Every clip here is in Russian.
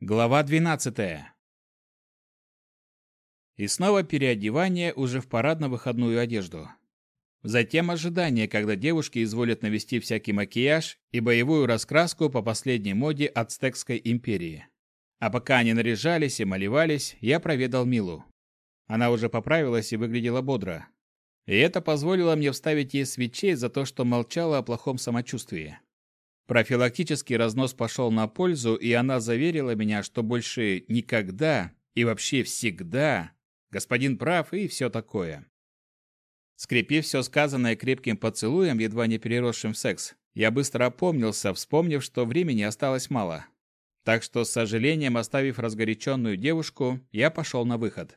Глава 12. И снова переодевание уже в парадно-выходную одежду. Затем ожидание, когда девушки изволят навести всякий макияж и боевую раскраску по последней моде Ацтекской империи. А пока они наряжались и малевались, я проведал Милу. Она уже поправилась и выглядела бодро. И это позволило мне вставить ей свечей за то, что молчала о плохом самочувствии. Профилактический разнос пошел на пользу, и она заверила меня, что больше никогда и вообще всегда господин прав и все такое. Скрепив все сказанное крепким поцелуем, едва не переросшим в секс, я быстро опомнился, вспомнив, что времени осталось мало. Так что, с сожалением оставив разгоряченную девушку, я пошел на выход.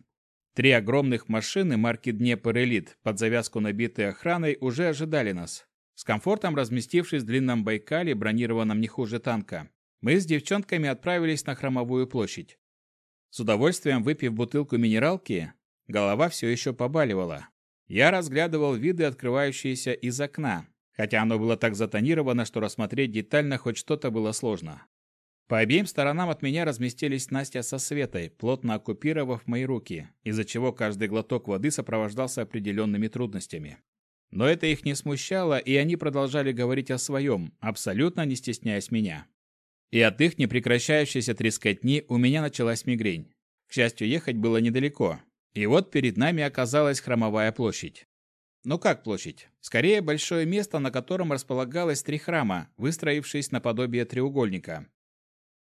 Три огромных машины марки Днепр Элит, под завязку набитые охраной, уже ожидали нас. С комфортом разместившись в длинном Байкале, бронированном не хуже танка, мы с девчонками отправились на Хромовую площадь. С удовольствием выпив бутылку минералки, голова все еще побаливала, я разглядывал виды, открывающиеся из окна, хотя оно было так затонировано, что рассмотреть детально хоть что-то было сложно. По обеим сторонам от меня разместились Настя со Светой, плотно оккупировав мои руки, из-за чего каждый глоток воды сопровождался определенными трудностями. Но это их не смущало, и они продолжали говорить о своем, абсолютно не стесняясь меня. И от их непрекращающейся трескотни у меня началась мигрень. К счастью, ехать было недалеко, и вот перед нами оказалась храмовая площадь. Ну как площадь? Скорее, большое место, на котором располагалось три храма, выстроившись наподобие треугольника.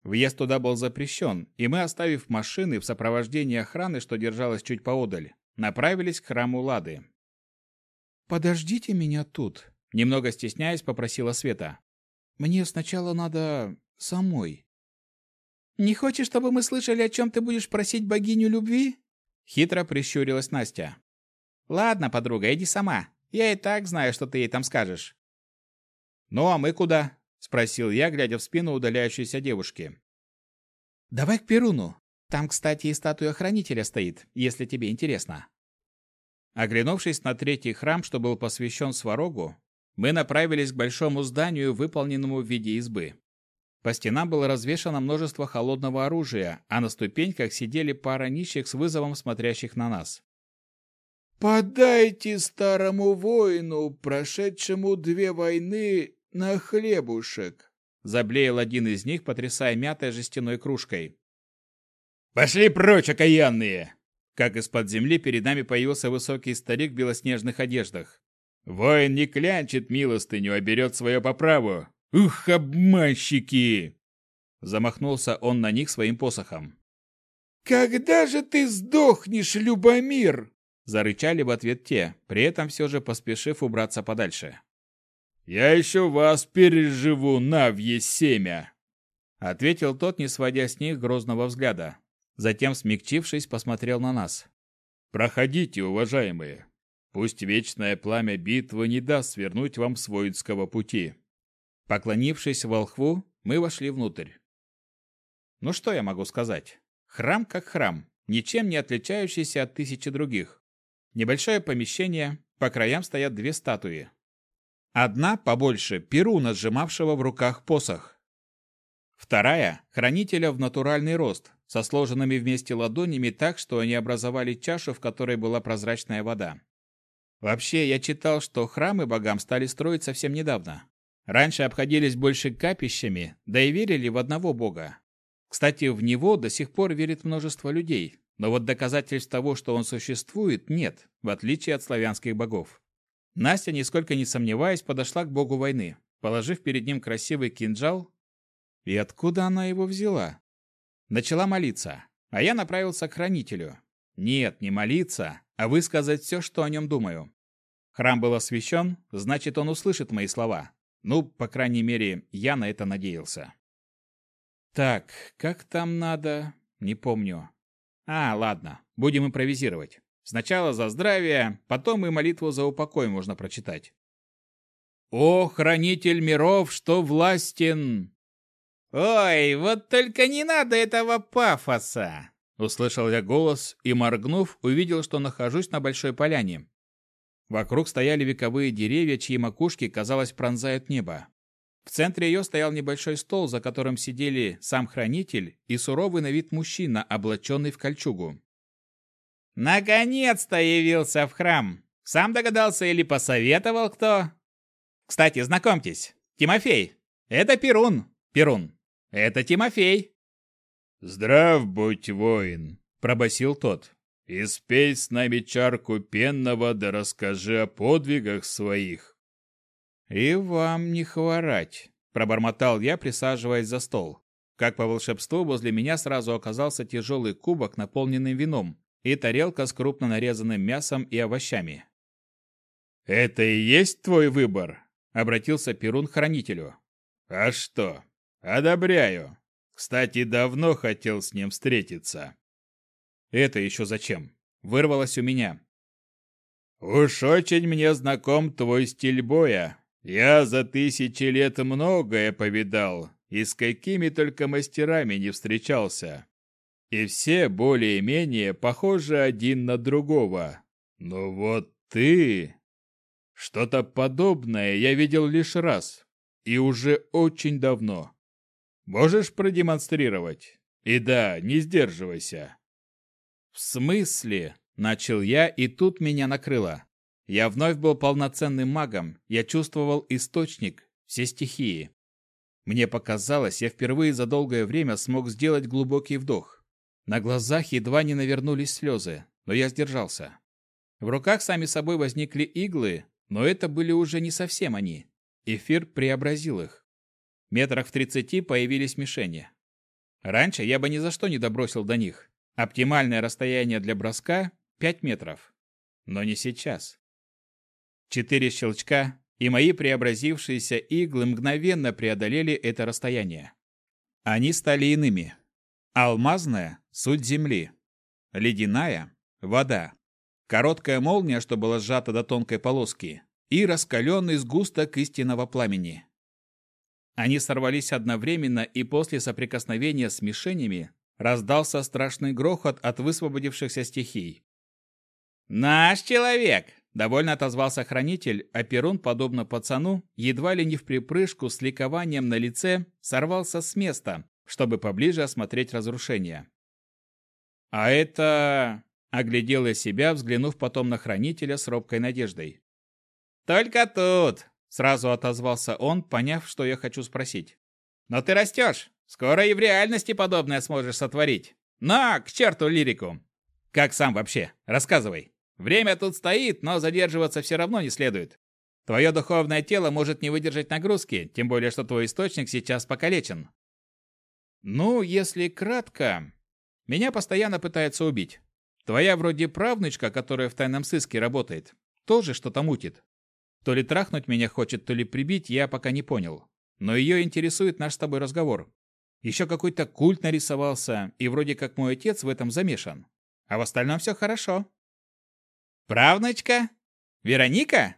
Въезд туда был запрещен, и мы, оставив машины в сопровождении охраны, что держалась чуть поодаль, направились к храму Лады. «Подождите меня тут», — немного стесняясь, попросила Света. «Мне сначала надо самой». «Не хочешь, чтобы мы слышали, о чем ты будешь просить богиню любви?» Хитро прищурилась Настя. «Ладно, подруга, иди сама. Я и так знаю, что ты ей там скажешь». «Ну, а мы куда?» — спросил я, глядя в спину удаляющейся девушки. «Давай к Перуну. Там, кстати, и статуя хранителя стоит, если тебе интересно». Оглянувшись на третий храм, что был посвящен Сварогу, мы направились к большому зданию, выполненному в виде избы. По стенам было развешано множество холодного оружия, а на ступеньках сидели пара нищих с вызовом смотрящих на нас. «Подайте старому воину, прошедшему две войны, на хлебушек!» Заблеял один из них, потрясая мятой жестяной кружкой. «Пошли прочь, окаянные!» Как из-под земли перед нами появился высокий старик в белоснежных одеждах. «Воин не клянчит милостыню, а берет свое по праву. «Ух, обманщики!» Замахнулся он на них своим посохом. «Когда же ты сдохнешь, Любомир?» Зарычали в ответ те, при этом все же поспешив убраться подальше. «Я еще вас переживу, навье семя!» Ответил тот, не сводя с них грозного взгляда. Затем, смягчившись, посмотрел на нас. «Проходите, уважаемые. Пусть вечное пламя битвы не даст свернуть вам с воинского пути. Поклонившись волхву, мы вошли внутрь. Ну что я могу сказать? Храм как храм, ничем не отличающийся от тысячи других. Небольшое помещение, по краям стоят две статуи. Одна побольше Перуна, сжимавшего в руках посох. Вторая – хранителя в натуральный рост, со сложенными вместе ладонями так, что они образовали чашу, в которой была прозрачная вода. Вообще, я читал, что храмы богам стали строить совсем недавно. Раньше обходились больше капищами, да и верили в одного бога. Кстати, в него до сих пор верит множество людей, но вот доказательств того, что он существует, нет, в отличие от славянских богов. Настя, нисколько не сомневаясь, подошла к богу войны, положив перед ним красивый кинжал. И откуда она его взяла? Начала молиться, а я направился к хранителю. Нет, не молиться, а высказать все, что о нем думаю. Храм был освящен, значит, он услышит мои слова. Ну, по крайней мере, я на это надеялся. Так, как там надо? Не помню. А, ладно, будем импровизировать. Сначала за здравие, потом и молитву за упокой можно прочитать. «О, хранитель миров, что властен!» «Ой, вот только не надо этого пафоса!» Услышал я голос и, моргнув, увидел, что нахожусь на большой поляне. Вокруг стояли вековые деревья, чьи макушки, казалось, пронзают небо. В центре ее стоял небольшой стол, за которым сидели сам хранитель и суровый на вид мужчина, облаченный в кольчугу. «Наконец-то явился в храм! Сам догадался или посоветовал кто? Кстати, знакомьтесь, Тимофей. Это Перун. Перун. Это Тимофей». «Здрав будь, воин!» – пробасил тот. «И спей с нами чарку пенного, да расскажи о подвигах своих». «И вам не хворать», – пробормотал я, присаживаясь за стол. Как по волшебству, возле меня сразу оказался тяжелый кубок, наполненный вином, и тарелка с крупно нарезанным мясом и овощами. «Это и есть твой выбор?» – обратился Перун к хранителю. «А что? Одобряю. Кстати, давно хотел с ним встретиться». «Это еще зачем?» – вырвалось у меня. «Уж очень мне знаком твой стиль боя, я за тысячи лет многое повидал, и с какими только мастерами не встречался. И все более-менее похожи один на другого. Но вот ты... Что-то подобное я видел лишь раз, и уже очень давно. Можешь продемонстрировать? И да, не сдерживайся. В смысле? Начал я, и тут меня накрыло. Я вновь был полноценным магом, я чувствовал источник, все стихии. Мне показалось, я впервые за долгое время смог сделать глубокий вдох. На глазах едва не навернулись слезы, но я сдержался. В руках сами собой возникли иглы, но это были уже не совсем они. Эфир преобразил их. Метрах в тридцати появились мишени. Раньше я бы ни за что не добросил до них. Оптимальное расстояние для броска – 5 метров. Но не сейчас. Четыре щелчка, и мои преобразившиеся иглы мгновенно преодолели это расстояние. Они стали иными. Алмазная – суть земли. Ледяная – вода. Короткая молния, что была сжата до тонкой полоски, и раскаленный сгусток истинного пламени. Они сорвались одновременно, и после соприкосновения с мишенями раздался страшный грохот от высвободившихся стихий. «Наш человек!» Довольно отозвался хранитель, а Перун, подобно пацану, едва ли не в припрыжку с ликованием на лице, сорвался с места, чтобы поближе осмотреть разрушение. «А это...» — оглядел я себя, взглянув потом на хранителя с робкой надеждой. «Только тут!» — сразу отозвался он, поняв, что я хочу спросить. «Но ты растешь. Скоро и в реальности подобное сможешь сотворить. На, к черту лирику! Как сам вообще? Рассказывай!» Время тут стоит, но задерживаться все равно не следует. Твое духовное тело может не выдержать нагрузки, тем более, что твой источник сейчас покалечен. Ну, если кратко, меня постоянно пытаются убить. Твоя вроде правнучка, которая в тайном сыске работает, тоже что-то мутит. То ли трахнуть меня хочет, то ли прибить, я пока не понял. Но ее интересует наш с тобой разговор. Еще какой-то культ нарисовался, и вроде как мой отец в этом замешан. А в остальном все хорошо. Правнучка? Вероника?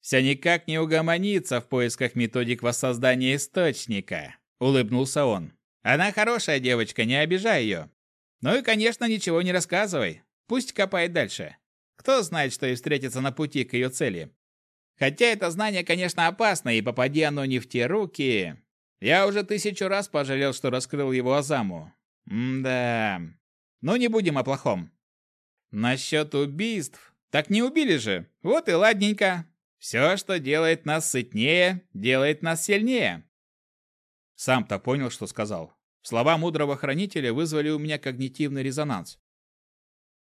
Все никак не угомонится в поисках методик воссоздания источника, улыбнулся он. Она хорошая девочка, не обижай ее. Ну и, конечно, ничего не рассказывай. Пусть копает дальше. Кто знает, что и встретится на пути к ее цели. Хотя это знание, конечно, опасно, и попади оно не в те руки. Я уже тысячу раз пожалел, что раскрыл его Азаму. М-да. Но не будем о плохом. Насчет убийств. Так не убили же. Вот и ладненько. Все, что делает нас сытнее, делает нас сильнее. Сам-то понял, что сказал. Слова мудрого хранителя вызвали у меня когнитивный резонанс.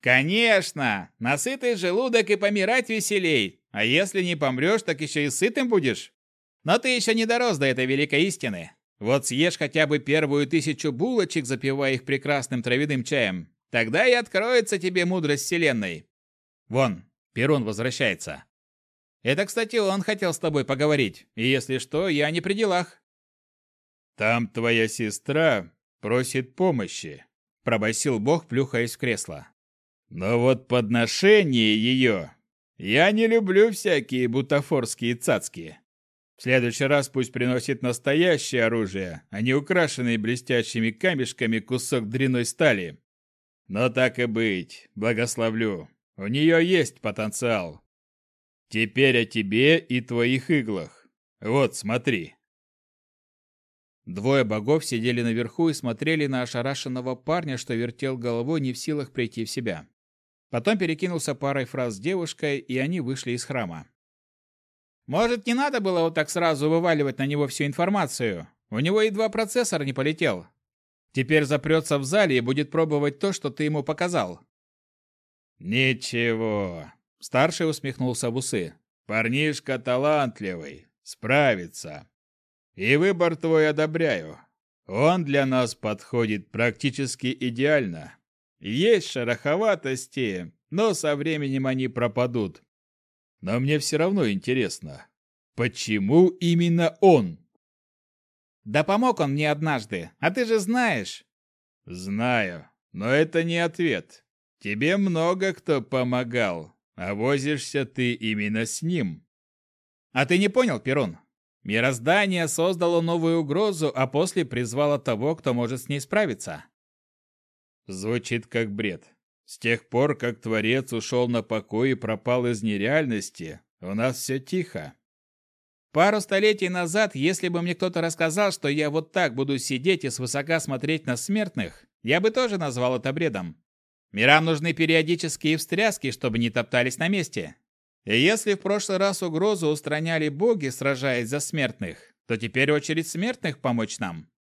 Конечно! Насытый желудок и помирать веселей. А если не помрешь, так еще и сытым будешь. Но ты еще не дорос до этой великой истины. Вот съешь хотя бы первую тысячу булочек, запивая их прекрасным травяным чаем, Тогда и откроется тебе мудрость Вселенной. Вон, Перун возвращается. Это, кстати, он хотел с тобой поговорить, и если что, я не при делах. Там твоя сестра просит помощи, пробасил Бог, плюхаясь в кресло. Но вот подношение ее... Я не люблю всякие бутафорские цацки. В следующий раз пусть приносит настоящее оружие, а не украшенный блестящими камешками кусок дряной стали. Но так и быть, благословлю. У нее есть потенциал. Теперь о тебе и твоих иглах. Вот, смотри. Двое богов сидели наверху и смотрели на ошарашенного парня, что вертел головой, не в силах прийти в себя. Потом перекинулся парой фраз с девушкой, и они вышли из храма. «Может, не надо было вот так сразу вываливать на него всю информацию? У него едва процессор не полетел. Теперь запрется в зале и будет пробовать то, что ты ему показал». «Ничего», — старший усмехнулся в усы. «Парнишка талантливый, справится. И выбор твой одобряю. Он для нас подходит практически идеально. Есть шероховатости, но со временем они пропадут. Но мне все равно интересно, почему именно он? Да помог он мне однажды, а ты же знаешь. Знаю, но это не ответ. Тебе много кто помогал, а возишься ты именно с ним. А ты не понял, Перун? Мироздание создало новую угрозу, а после призвало того, кто может с ней справиться. Звучит как бред. С тех пор, как Творец ушел на покой и пропал из нереальности, у нас все тихо. Пару столетий назад, если бы мне кто-то рассказал, что я вот так буду сидеть и свысока смотреть на смертных, я бы тоже назвал это бредом. Мирам нужны периодические встряски, чтобы не топтались на месте. И если в прошлый раз угрозу устраняли боги, сражаясь за смертных, то теперь очередь смертных помочь нам.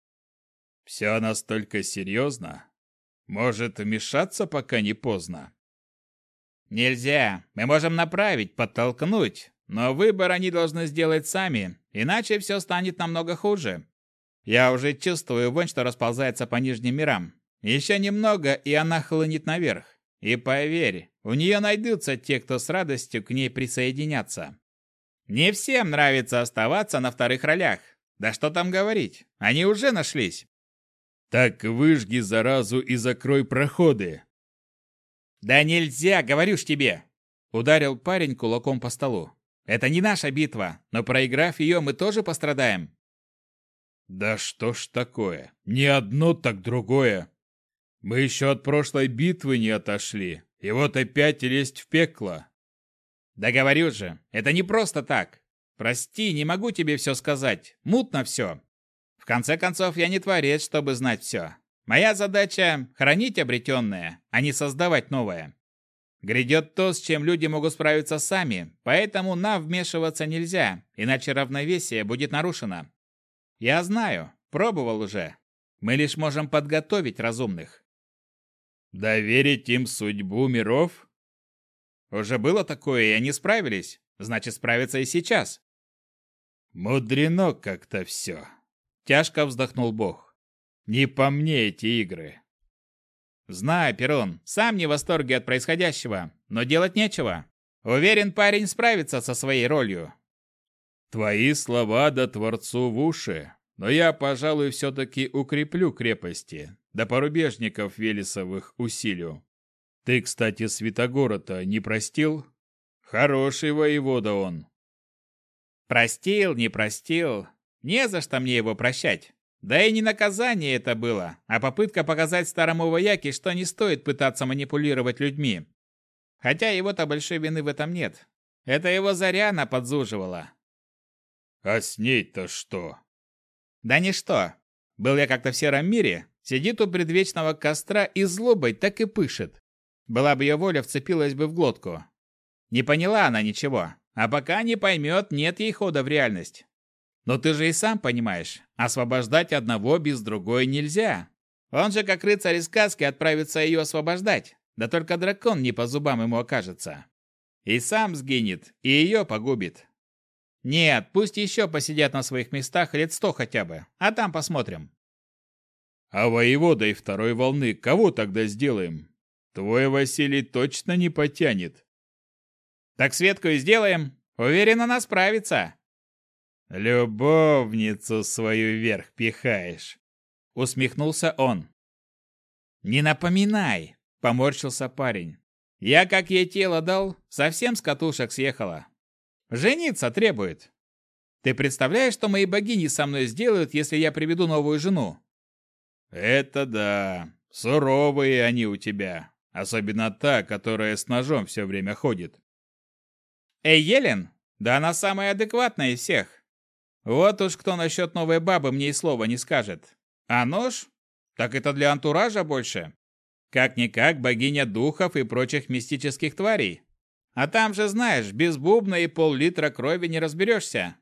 Все настолько серьезно? Может, вмешаться, пока не поздно? Нельзя. Мы можем направить, подтолкнуть, но выбор они должны сделать сами, иначе все станет намного хуже. Я уже чувствую вонь, что расползается по нижним мирам. Еще немного, и она хлынет наверх. И поверь, у нее найдутся те, кто с радостью к ней присоединятся. Не всем нравится оставаться на вторых ролях. Да что там говорить, они уже нашлись. Так выжги заразу и закрой проходы. Да нельзя, говорю ж тебе. Ударил парень кулаком по столу. Это не наша битва, но проиграв ее, мы тоже пострадаем. Да что ж такое? Не одно, так другое. Мы еще от прошлой битвы не отошли, и вот опять лезть в пекло. Да говорю же, это не просто так. Прости, не могу тебе все сказать. Мутно все. В конце концов, я не творец, чтобы знать все. Моя задача — хранить обретенное, а не создавать новое. Грядет то, с чем люди могут справиться сами, поэтому нам вмешиваться нельзя, иначе равновесие будет нарушено. Я знаю, пробовал уже. Мы лишь можем подготовить разумных. Доверить им судьбу миров? Уже было такое, и они справились. Значит, справятся и сейчас. Мудрено как-то все. Тяжко вздохнул Бог. Не по мне эти игры. Знаю, Перун, сам не в восторге от происходящего, но делать нечего. Уверен, парень справится со своей ролью. Твои слова да Творцу в уши, но я, пожалуй, все-таки укреплю крепости, да порубежников Велесовых усилю. Ты, кстати, Святогора-то не простил? Хороший воевода он. Простил, не простил. Не за что мне его прощать. Да и не наказание это было, а попытка показать старому вояке, что не стоит пытаться манипулировать людьми. Хотя его-то большой вины в этом нет. Это его Заряна подзуживала. А с ней-то что? Да ничто. Был я как-то в сером мире, Сидит у предвечного костра и злобой так и пышет. Была бы ее воля, вцепилась бы в глотку. Не поняла она ничего, а пока не поймет, нет ей хода в реальность. Но ты же и сам понимаешь, освобождать одного без другой нельзя. Он же, как рыцарь из сказки, отправится ее освобождать. Да только дракон не по зубам ему окажется. И сам сгинет, и ее погубит. Нет, пусть еще посидят на своих местах лет сто хотя бы, а там посмотрим. А воеводой второй волны кого тогда сделаем? Твой Василий точно не потянет. Так Светку и сделаем. Уверен, она справится. Любовницу свою вверх пихаешь. Усмехнулся он. Не напоминай, поморщился парень. Я, как ей тело дал, совсем с катушек съехала. Жениться требует. Ты представляешь, что мои богини со мной сделают, если я приведу новую жену? «Это да. Суровые они у тебя. Особенно та, которая с ножом все время ходит». «Эй, Елен? Да она самая адекватная из всех. Вот уж кто насчет новой бабы мне и слова не скажет. А нож? Так это для антуража больше. Как-никак богиня духов и прочих мистических тварей. А там же, знаешь, без бубна и пол-литра крови не разберешься.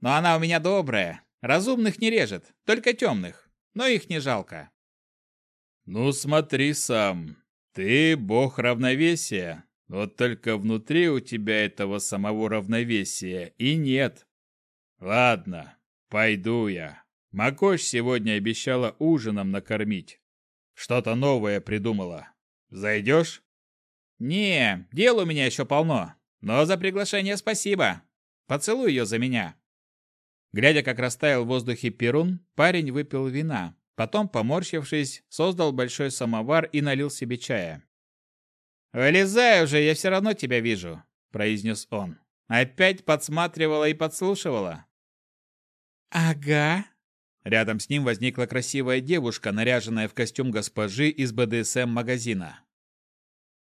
Но она у меня добрая. Разумных не режет, только темных. Но их не жалко. Ну смотри сам. Ты бог равновесия. Вот только внутри у тебя этого самого равновесия и нет. Ладно, пойду я. Макош сегодня обещала ужином накормить. Что-то новое придумала. Зайдешь? Не, дел у меня еще полно. Но за приглашение спасибо. Поцелуй ее за меня. Глядя, как растаял в воздухе перун, парень выпил вина. Потом, поморщившись, создал большой самовар и налил себе чая. «Вылезай уже, я все равно тебя вижу», — произнес он. Опять подсматривала и подслушивала. «Ага». Рядом с ним возникла красивая девушка, наряженная в костюм госпожи из БДСМ-магазина.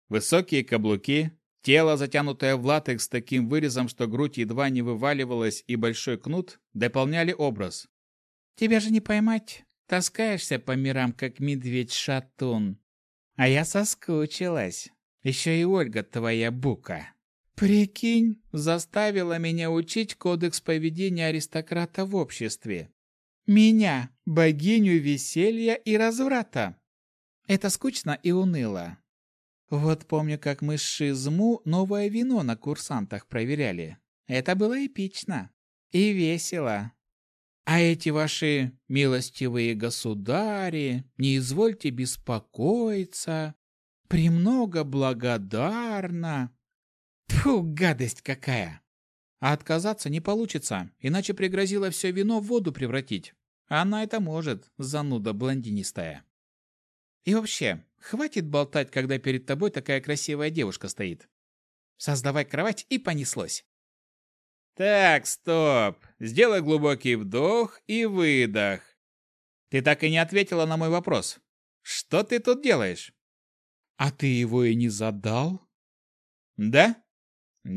Высокие каблуки, тело, затянутое в латекс с таким вырезом, что грудь едва не вываливалась, и большой кнут дополняли образ. «Тебя же не поймать. Таскаешься по мирам, как медведь-шатун. А я соскучилась. Еще и Ольга твоя бука. Прикинь, заставила меня учить кодекс поведения аристократа в обществе. Меня, богиню веселья и разврата. Это скучно и уныло. Вот помню, как мы с Шизму новое вино на курсантах проверяли. Это было эпично и весело. А эти ваши милостивые государи, не извольте беспокоиться, премного благодарна. Фу, гадость какая! А отказаться не получится, иначе пригрозила все вино в воду превратить. Она это может, зануда блондинистая. И вообще, хватит болтать, когда перед тобой такая красивая девушка стоит. Создавай кровать и понеслось. Так, стоп. Сделай глубокий вдох и выдох. Ты так и не ответила на мой вопрос. Что ты тут делаешь? А ты его и не задал? Да?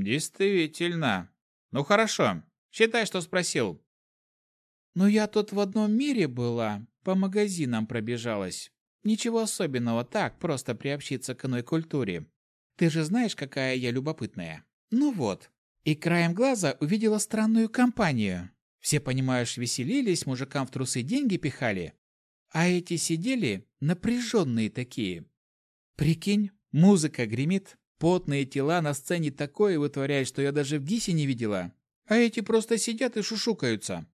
Действительно. Ну хорошо. Считай, что спросил. Ну я тут в одном мире была, по магазинам пробежалась. Ничего особенного, так, просто приобщиться к иной культуре. Ты же знаешь, какая я любопытная. Ну вот. И краем глаза увидела странную компанию. Все, понимаешь, веселились, мужикам в трусы деньги пихали. А эти сидели напряженные такие, Прикинь, музыка гремит, потные тела на сцене такое вытворяют, что я даже в ГИСе не видела. А эти просто сидят и шушукаются.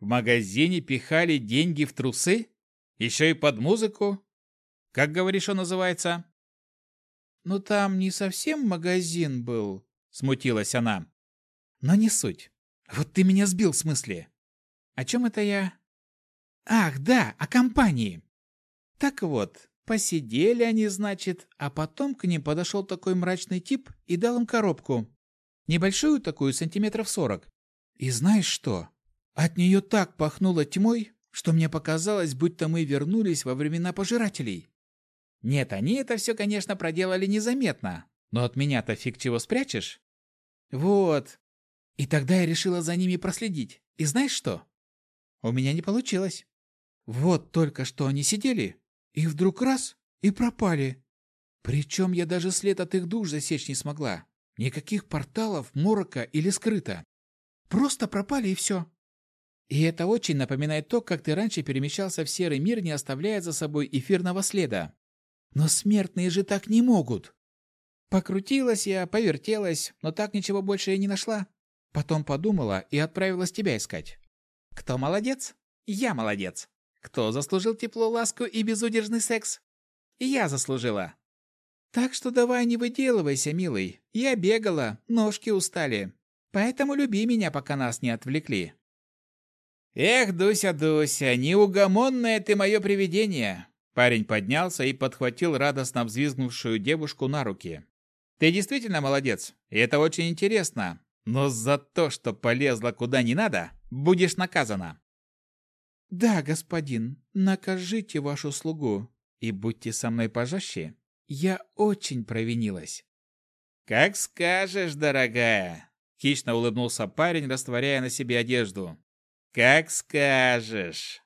В магазине пихали деньги в трусы? Еще и под музыку? Как, говоришь, он называется? Ну там не совсем магазин был, смутилась она. Но не суть. Вот ты меня сбил в смысле. О чем это я? Ах, да, о компании. Так вот, Посидели они, значит, а потом к ним подошел такой мрачный тип и дал им коробку. Небольшую такую, сантиметров сорок. И знаешь что? От нее так пахнуло тьмой, что мне показалось, будто мы вернулись во времена пожирателей. Нет, они это все, конечно, проделали незаметно, но от меня-то фиг чего спрячешь. Вот. И тогда я решила за ними проследить. И знаешь что? У меня не получилось. Вот только что они сидели, и вдруг раз — и пропали. Причем я даже след от их душ засечь не смогла. Никаких порталов, морока или скрыто. Просто пропали и все. И это очень напоминает то, как ты раньше перемещался в серый мир, не оставляя за собой эфирного следа. Но смертные же так не могут. Покрутилась я, повертелась, но так ничего больше и не нашла. Потом подумала и отправилась тебя искать. Кто молодец? Я молодец. Кто заслужил тепло, ласку и безудержный секс? Я заслужила. Так что давай не выделывайся, милый. Я бегала, ножки устали. Поэтому люби меня, пока нас не отвлекли. Эх, Дуся, Дуся, неугомонное ты мое привидение. Парень поднялся и подхватил радостно взвизгнувшую девушку на руки. Ты действительно молодец, и это очень интересно. Но за то, что полезла куда не надо, будешь наказана. «Да, господин, накажите вашу слугу и будьте со мной пожестче. Я очень провинилась». «Как скажешь, дорогая!» Хищно улыбнулся парень, растворяя на себе одежду. Как скажешь.